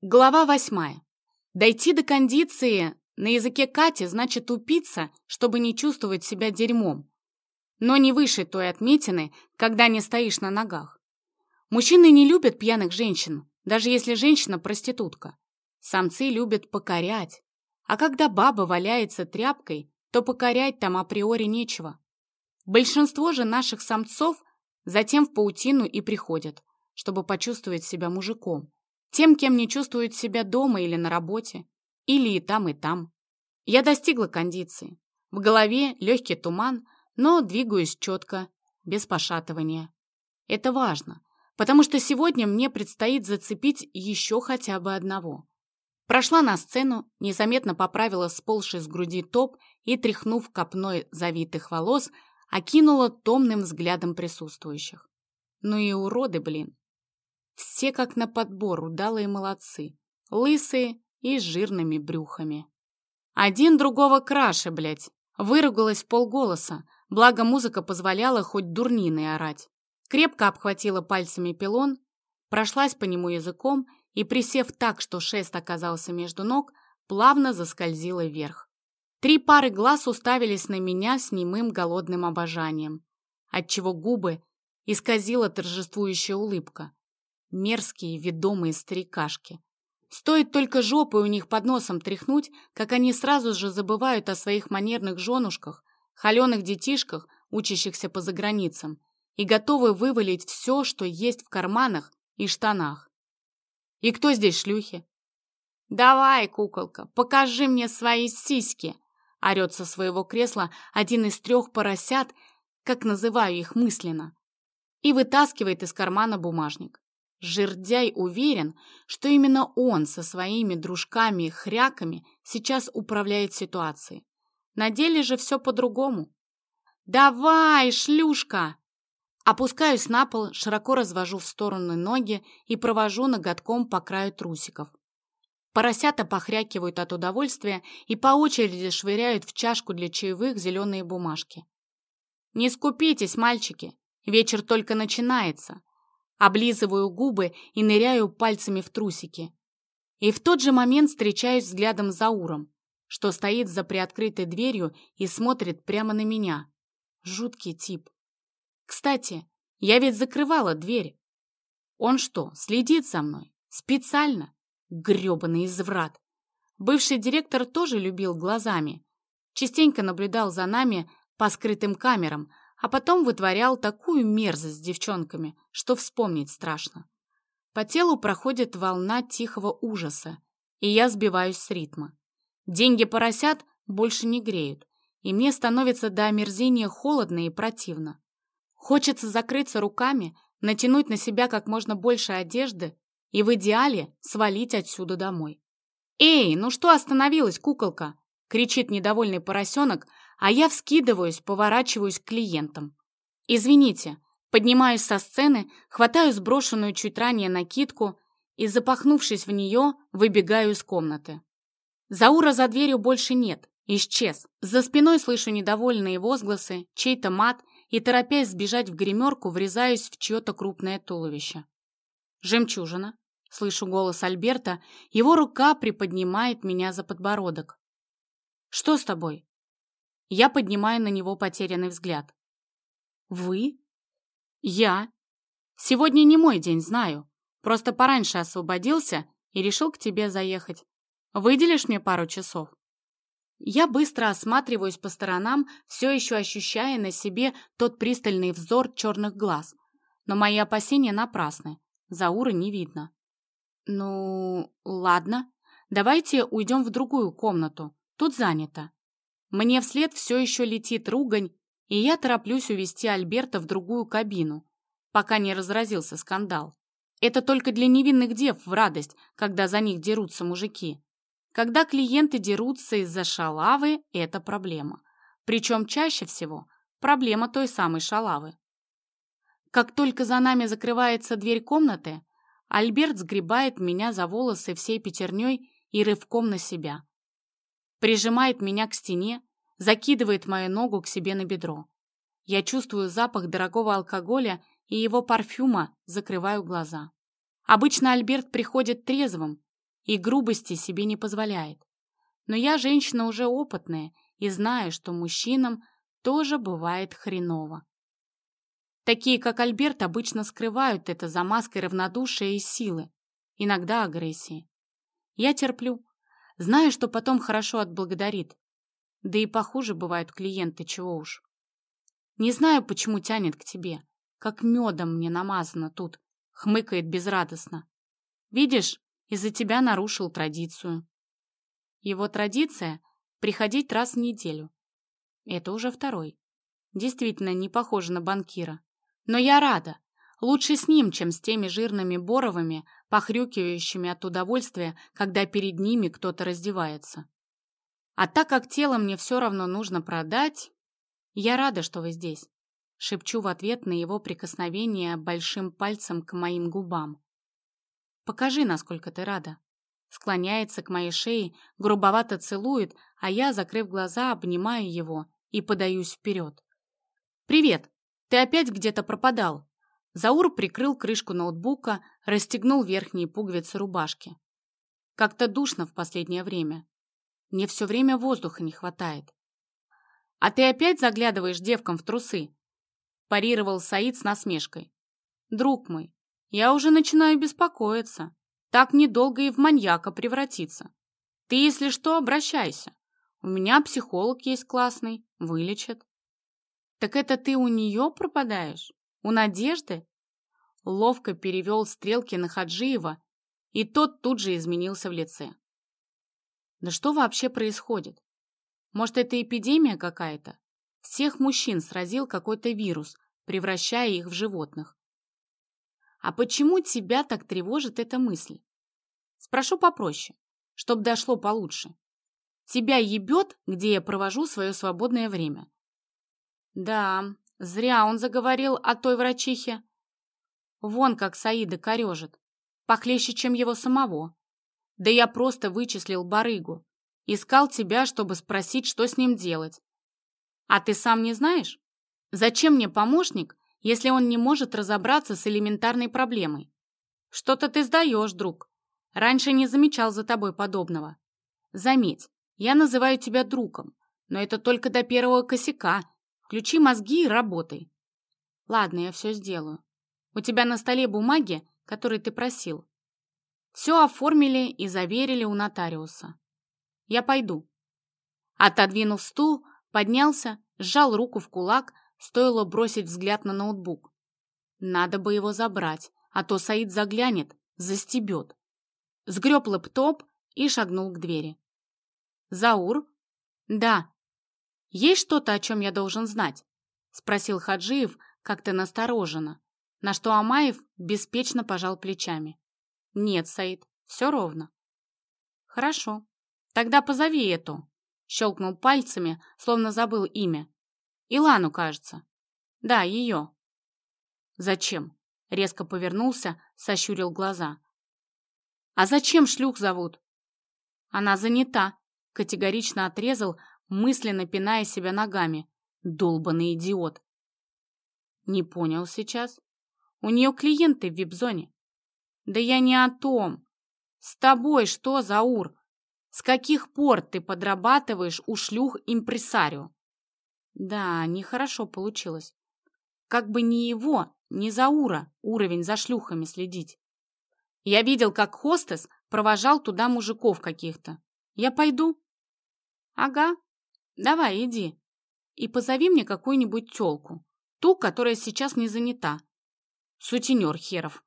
Глава восьмая. Дойти до кондиции на языке Кати значит упиться, чтобы не чувствовать себя дерьмом. Но не выше той отметины, когда не стоишь на ногах. Мужчины не любят пьяных женщин, даже если женщина проститутка. Самцы любят покорять. А когда баба валяется тряпкой, то покорять там априори нечего. Большинство же наших самцов затем в паутину и приходят, чтобы почувствовать себя мужиком. Тем, кем не чувствуют себя дома или на работе, или и там, и там. Я достигла кондиции. В голове легкий туман, но двигаюсь четко, без пошатывания. Это важно, потому что сегодня мне предстоит зацепить еще хотя бы одного. Прошла на сцену, незаметно поправила сползший с груди топ и, тряхнув копной завитых волос, окинула томным взглядом присутствующих. Ну и уроды, блин. Все как на подбор удалые молодцы. Лысые и с жирными брюхами. Один другого краше, блядь. Выругалась полголоса, благо музыка позволяла хоть дурниной орать. Крепко обхватила пальцами пилон, прошлась по нему языком и, присев так, что шест оказался между ног, плавно заскользила вверх. Три пары глаз уставились на меня с немым голодным обожанием, отчего губы исказила торжествующая улыбка. Мерзкие, ведомые старикашки. Стоит только жопой у них под носом тряхнуть, как они сразу же забывают о своих манерных женушках, холеных детишках, учащихся по заграницам, и готовы вывалить все, что есть в карманах и штанах. И кто здесь шлюхи? «Давай, куколка, покажи мне свои сиськи!» орет со своего кресла один из трех поросят, как называю их мысленно, и вытаскивает из кармана бумажник. Жердяй уверен, что именно он со своими дружками-хряками сейчас управляет ситуацией. На деле же все по-другому. «Давай, шлюшка!» Опускаюсь на пол, широко развожу в стороны ноги и провожу ноготком по краю трусиков. Поросята похрякивают от удовольствия и по очереди швыряют в чашку для чаевых зеленые бумажки. «Не скупитесь, мальчики, вечер только начинается», Облизываю губы и ныряю пальцами в трусики. И в тот же момент встречаюсь взглядом за Уром, что стоит за приоткрытой дверью и смотрит прямо на меня. Жуткий тип. Кстати, я ведь закрывала дверь. Он что, следит за мной? Специально? Грёбаный изврат. Бывший директор тоже любил глазами. Частенько наблюдал за нами по скрытым камерам, а потом вытворял такую мерзость с девчонками, что вспомнить страшно. По телу проходит волна тихого ужаса, и я сбиваюсь с ритма. Деньги поросят больше не греют, и мне становится до омерзения холодно и противно. Хочется закрыться руками, натянуть на себя как можно больше одежды и в идеале свалить отсюда домой. «Эй, ну что остановилась, куколка?» — кричит недовольный поросенок, а я вскидываюсь, поворачиваюсь к клиентам. «Извините», поднимаюсь со сцены, хватаю сброшенную чуть ранее накидку и, запахнувшись в нее, выбегаю из комнаты. Заура за дверью больше нет, исчез. За спиной слышу недовольные возгласы, чей-то мат и, торопясь сбежать в гримерку, врезаюсь в чье-то крупное туловище. «Жемчужина», — слышу голос Альберта, его рука приподнимает меня за подбородок. «Что с тобой?» Я поднимаю на него потерянный взгляд. «Вы?» «Я. Сегодня не мой день, знаю. Просто пораньше освободился и решил к тебе заехать. Выделишь мне пару часов?» Я быстро осматриваюсь по сторонам, все еще ощущая на себе тот пристальный взор черных глаз. Но мои опасения напрасны. Зауры не видно. «Ну, ладно. Давайте уйдем в другую комнату. Тут занято. Мне вслед все еще летит ругань, и я тороплюсь увести Альберта в другую кабину, пока не разразился скандал. Это только для невинных дев в радость, когда за них дерутся мужики. Когда клиенты дерутся из-за шалавы, это проблема. Причем чаще всего проблема той самой шалавы. Как только за нами закрывается дверь комнаты, Альберт сгребает меня за волосы всей пятерней и рывком на себя прижимает меня к стене, закидывает мою ногу к себе на бедро. Я чувствую запах дорогого алкоголя и его парфюма, закрываю глаза. Обычно Альберт приходит трезвым, и грубости себе не позволяет. Но я женщина уже опытная и знаю, что мужчинам тоже бывает хреново. Такие, как Альберт, обычно скрывают это за маской равнодушия и силы, иногда агрессии. Я терплю, знаю, что потом хорошо отблагодарит. Да и похуже бывают клиенты, чего уж. Не знаю, почему тянет к тебе, как медом мне намазано тут, хмыкает безрадостно. Видишь, из-за тебя нарушил традицию. Его традиция — приходить раз в неделю. Это уже второй. Действительно, не похоже на банкира. Но я рада. Лучше с ним, чем с теми жирными Боровыми, похрюкивающими от удовольствия, когда перед ними кто-то раздевается. А так как тело мне все равно нужно продать, я рада, что вы здесь. Шепчу в ответ на его прикосновение большим пальцем к моим губам. Покажи, насколько ты рада. Склоняется к моей шее, грубовато целует, а я, закрыв глаза, обнимаю его и подаюсь вперед. «Привет!» Ты опять где-то пропадал. Заур прикрыл крышку ноутбука, расстегнул верхние пуговицы рубашки. Как-то душно в последнее время. Мне все время воздуха не хватает. А ты опять заглядываешь девкам в трусы? Парировал Саид с насмешкой. Друг мой, я уже начинаю беспокоиться. Так недолго и в маньяка превратиться. Ты, если что, обращайся. У меня психолог есть классный, вылечит. «Так это ты у нее пропадаешь? У Надежды?» Ловко перевел стрелки на Хаджиева, и тот тут же изменился в лице. «Да что вообще происходит? Может, это эпидемия какая-то? Всех мужчин сразил какой-то вирус, превращая их в животных. А почему тебя так тревожит эта мысль? Спрошу попроще, чтоб дошло получше. Тебя ебет, где я провожу свое свободное время. Да, зря он заговорил о той врачихе. Вон как Саида корежит. Похлеще, чем его самого. Да я просто вычислил барыгу. Искал тебя, чтобы спросить, что с ним делать. А ты сам не знаешь? Зачем мне помощник, если он не может разобраться с элементарной проблемой? Что-то ты сдаешь, друг. Раньше не замечал за тобой подобного. Заметь, я называю тебя другом, но это только до первого косяка, Включи мозги и работай. Ладно, я все сделаю. У тебя на столе бумаги, которые ты просил. Все оформили и заверили у нотариуса. Я пойду. Отодвинув стул, поднялся, сжал руку в кулак, стоило бросить взгляд на ноутбук. Надо бы его забрать, а то Саид заглянет, застебет. Сгреб лэптоп и шагнул к двери. «Заур?» «Да», «Есть что-то, о чем я должен знать?» — спросил Хаджиев как-то настороженно, на что Амаев беспечно пожал плечами. «Нет, Саид, все ровно». «Хорошо, тогда позови эту», — щелкнул пальцами, словно забыл имя. «Илану, кажется». «Да, ее». «Зачем?» — резко повернулся, сощурил глаза. «А зачем шлюх зовут?» «Она занята», — категорично отрезал, мысленно пиная себя ногами. Долбанный идиот. Не понял сейчас. У нее клиенты в вип-зоне. Да я не о том. С тобой что, Заур? С каких пор ты подрабатываешь у шлюх импресарио? Да, нехорошо получилось. Как бы ни его, ни Заура уровень за шлюхами следить. Я видел, как хостес провожал туда мужиков каких-то. Я пойду? Ага, Давай, иди. И позови мне какую-нибудь тёлку. Ту, которая сейчас не занята. Сутенер херов.